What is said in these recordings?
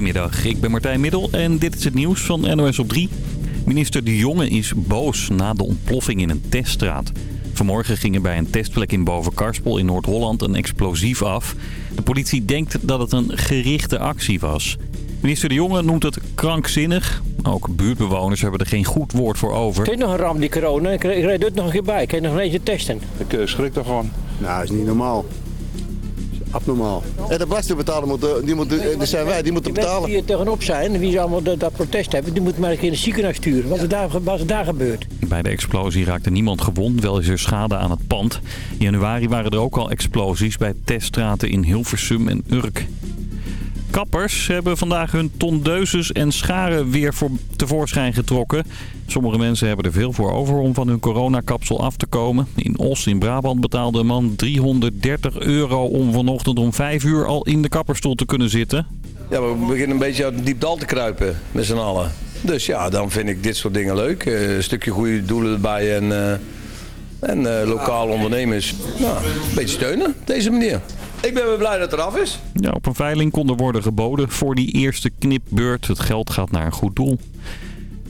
Goedemiddag, ik ben Martijn Middel en dit is het nieuws van NOS op 3. Minister De Jonge is boos na de ontploffing in een teststraat. Vanmorgen ging er bij een testplek in Bovenkarspel in Noord-Holland een explosief af. De politie denkt dat het een gerichte actie was. Minister De Jonge noemt het krankzinnig. Ook buurtbewoners hebben er geen goed woord voor over. Het is nog een ram, die corona. Ik, rijd het nog een keer bij. Ik kan nog een beetje testen. Ik uh, schrik ervan. Nou, dat is niet normaal. Abnormaal. En de belastingbetaler moet, die moet, dat zijn wij, die moeten betalen. Die er tegenop zijn, wie allemaal dat, dat protest hebben, die moeten maar een keer in het ziekenhuis sturen. Wat, er daar, wat er daar gebeurt. Bij de explosie raakte niemand gewond, wel is er schade aan het pand. In januari waren er ook al explosies bij teststraten in Hilversum en Urk. Kappers hebben vandaag hun tondeuses en scharen weer voor tevoorschijn getrokken. Sommige mensen hebben er veel voor over om van hun coronakapsel af te komen. In Os in Brabant betaalde een man 330 euro om vanochtend om 5 uur al in de kapperstoel te kunnen zitten. Ja, we beginnen een beetje uit het diep dal te kruipen met z'n allen. Dus ja, dan vind ik dit soort dingen leuk. Een stukje goede doelen erbij en, uh, en uh, lokale ondernemers. Nou, een beetje steunen op deze manier. Ik ben weer blij dat het eraf is. Ja, op een veiling kon er worden geboden voor die eerste knipbeurt. Het geld gaat naar een goed doel.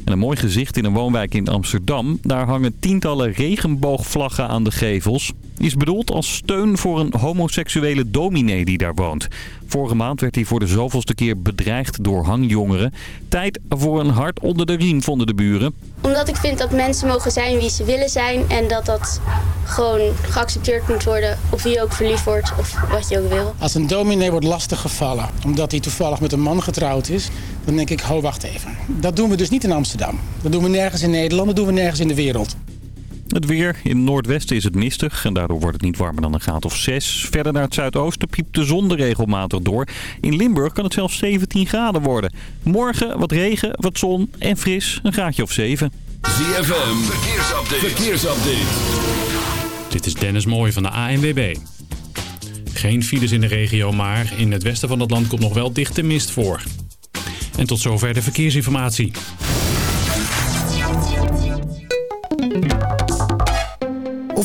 En een mooi gezicht in een woonwijk in Amsterdam. Daar hangen tientallen regenboogvlaggen aan de gevels. Is bedoeld als steun voor een homoseksuele dominee die daar woont. Vorige maand werd hij voor de zoveelste keer bedreigd door hangjongeren. Tijd voor een hart onder de riem, vonden de buren. Omdat ik vind dat mensen mogen zijn wie ze willen zijn. En dat dat gewoon geaccepteerd moet worden. Of wie ook verliefd wordt of wat je ook wil. Als een dominee wordt lastiggevallen omdat hij toevallig met een man getrouwd is. Dan denk ik, ho wacht even. Dat doen we dus niet in Amsterdam. Dat doen we nergens in Nederland, dat doen we nergens in de wereld. Het weer. In het noordwesten is het mistig en daardoor wordt het niet warmer dan een graad of 6. Verder naar het zuidoosten piept de zon er regelmatig door. In Limburg kan het zelfs 17 graden worden. Morgen wat regen, wat zon en fris, een graadje of 7. ZFM, verkeersupdate. verkeersupdate. Dit is Dennis Mooij van de ANWB. Geen files in de regio, maar in het westen van het land komt nog wel dichte mist voor. En tot zover de verkeersinformatie.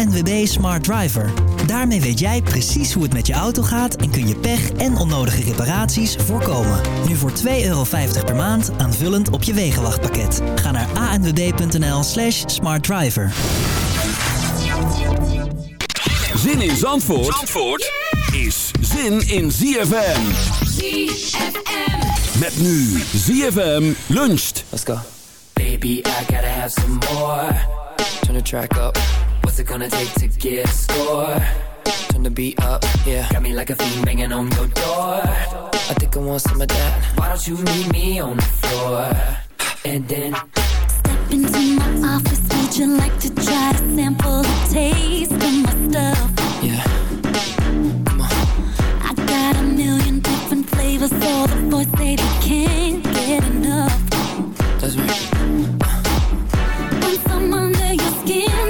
ANWB Smart Driver. Daarmee weet jij precies hoe het met je auto gaat en kun je pech en onnodige reparaties voorkomen. Nu voor 2,50 euro per maand aanvullend op je wegenwachtpakket. Ga naar anwb.nl slash smartdriver. Zin in Zandvoort, Zandvoort is zin in ZFM. ZFM. Met nu ZFM luncht. Let's go. Baby, I gotta have some more. Turn the track up. What's it gonna take to get a score? Turn the beat up, yeah. Got me like a fiend banging on your door. I think I want some of that. Why don't you meet me on the floor? And then step into my office. Would you like to try to sample the taste of my stuff? Yeah. Come on. I got a million different flavors, so the boys say they can't get enough. That's right. Uh. Once I'm under your skin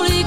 ik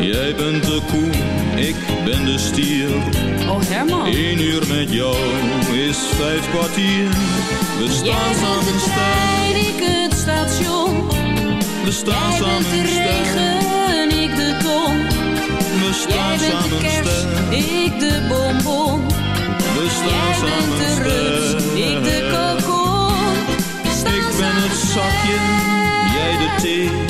Jij bent de koe, ik ben de stier. Oh Herman. Eén uur met jou is vijf kwartier. We Jij staan bent samen de sterk, trein, ik het station. we staan Jij bent samen de sterk. regen, ik de ton. We Jij staan bent de samen kerst, sterk, ik de bonbon. we staan Jij bent samen de rust, ik de kokon. Ik ben het zakje, jij de thee.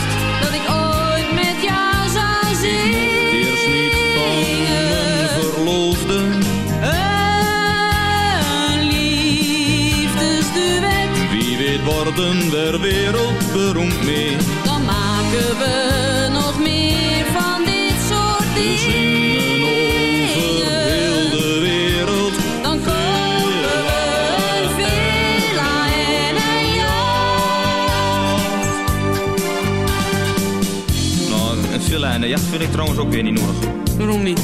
worden we wereldberoemd mee. dan maken we nog meer van dit soort dingen. zingen over heel de wereld. Dan kopen we een villa en een Nou, een villa en een jacht vind ik trouwens ook weer niet nodig. Waarom niet?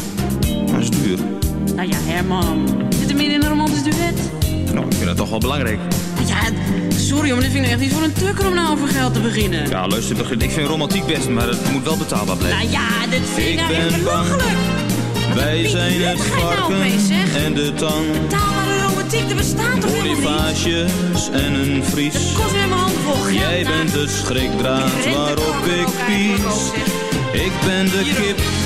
Dat is duur. Nou ja, Herman. Zit er meer in een romantisch duet? Nou, ik vind dat toch wel belangrijk. Sorry, maar dit vind ik echt niet voor een tukker om nou over geld te beginnen. Ja, luister, begin- ik vind romantiek best, maar het moet wel betaalbaar blijven. Nou ja, dit vind ik, Ik nou echt belachelijk. Wij zijn het nou varken en de tang. Betaalbare romantiek, er bestaat toch helemaal niet? En een vries. Kost weer mijn hand vol. Jij bent de schrikdraad waarop ik pies. Ik ben de kip,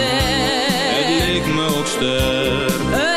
Het leek me ook ster.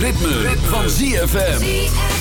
Ritme, van ZFM.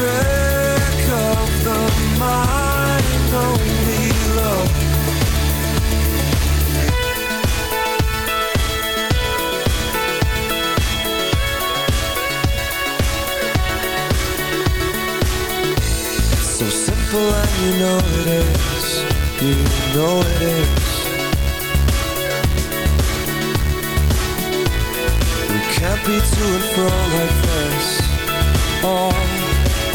Trick of the mind Only love So simple and you know it is. You know it is. We can't be to and fro like this. All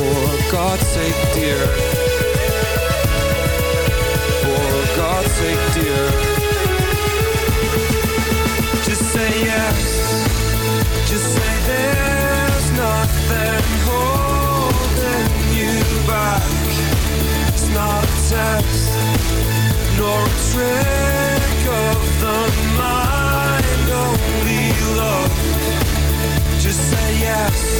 For God's sake, dear. For God's sake, dear. Just say yes. Just say there's nothing holding you back. It's not a test, nor a trick of the mind. Only love. Just say yes,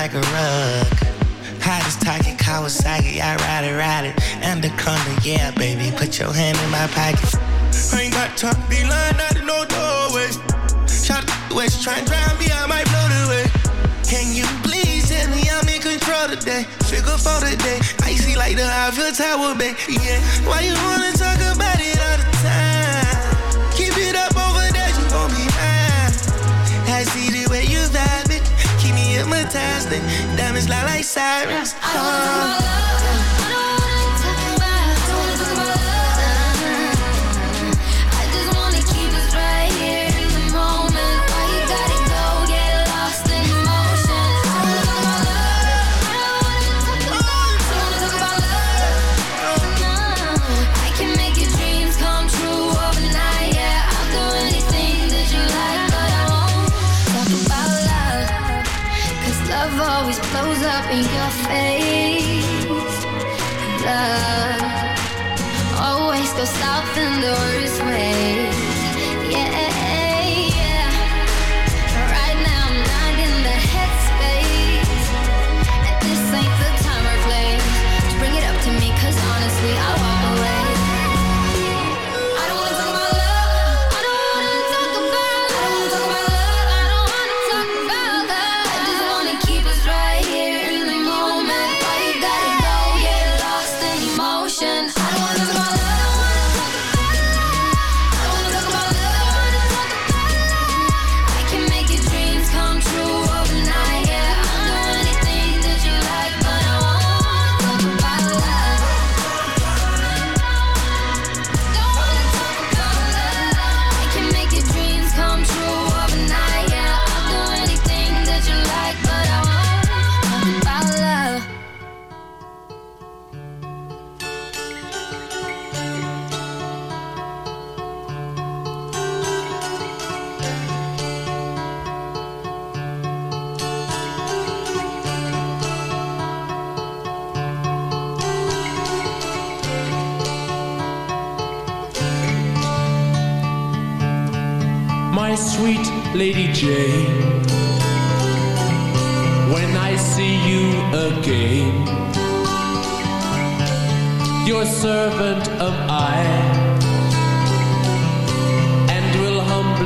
like a rug. Hottest talking Kawasaki, I ride it, ride it. Undercover, yeah, baby, put your hand in my pocket. I ain't got time to be lying out of no doorway. Shot the way she try and drown me, I might blow the way. Can you please tell me I'm in control today? Figure for today, icy like the Eiffel Tower, baby. Yeah, why you wanna talk about it? Damn it's like, like. I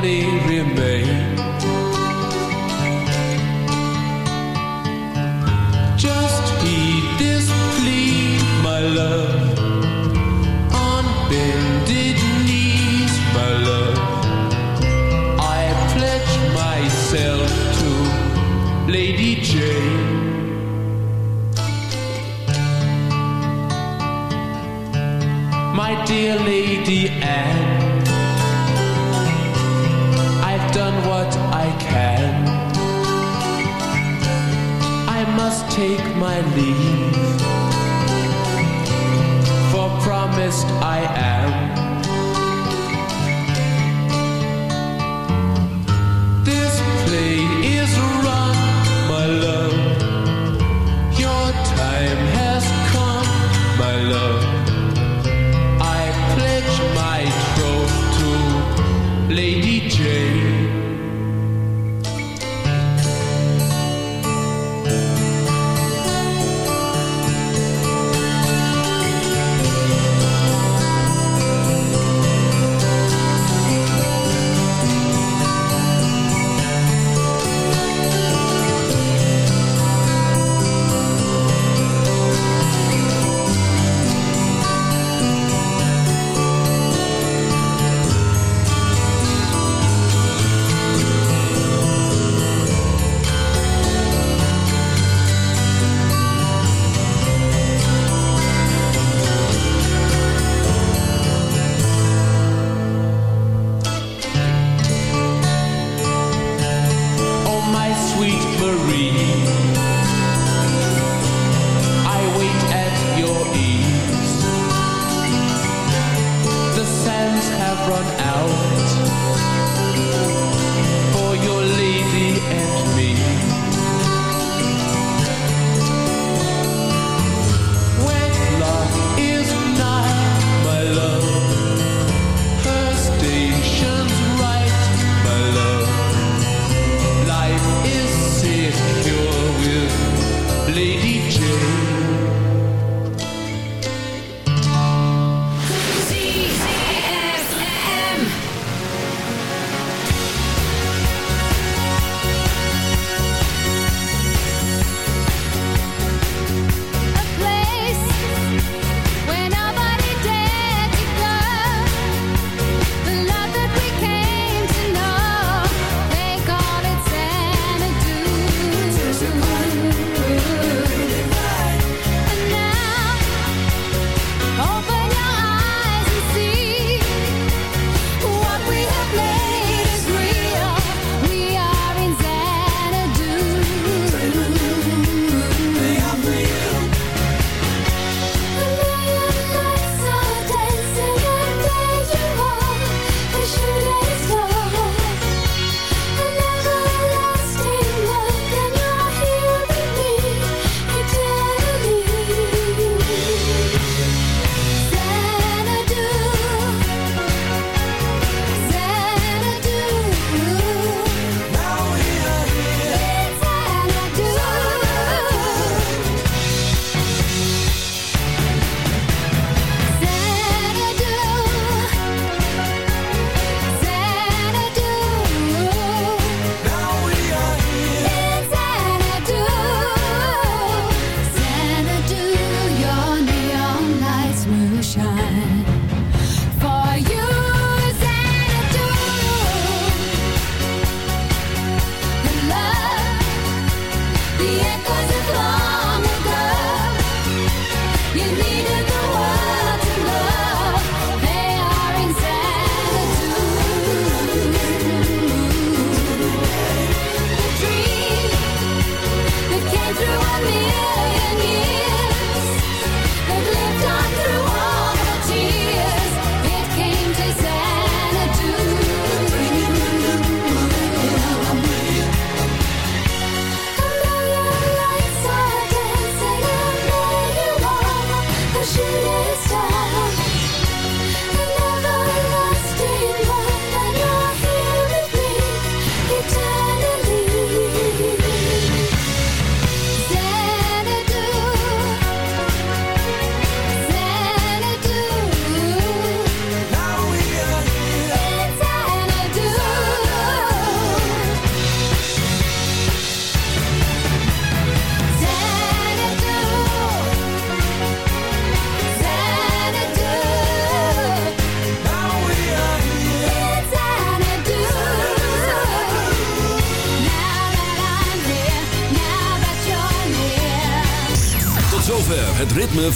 only remain.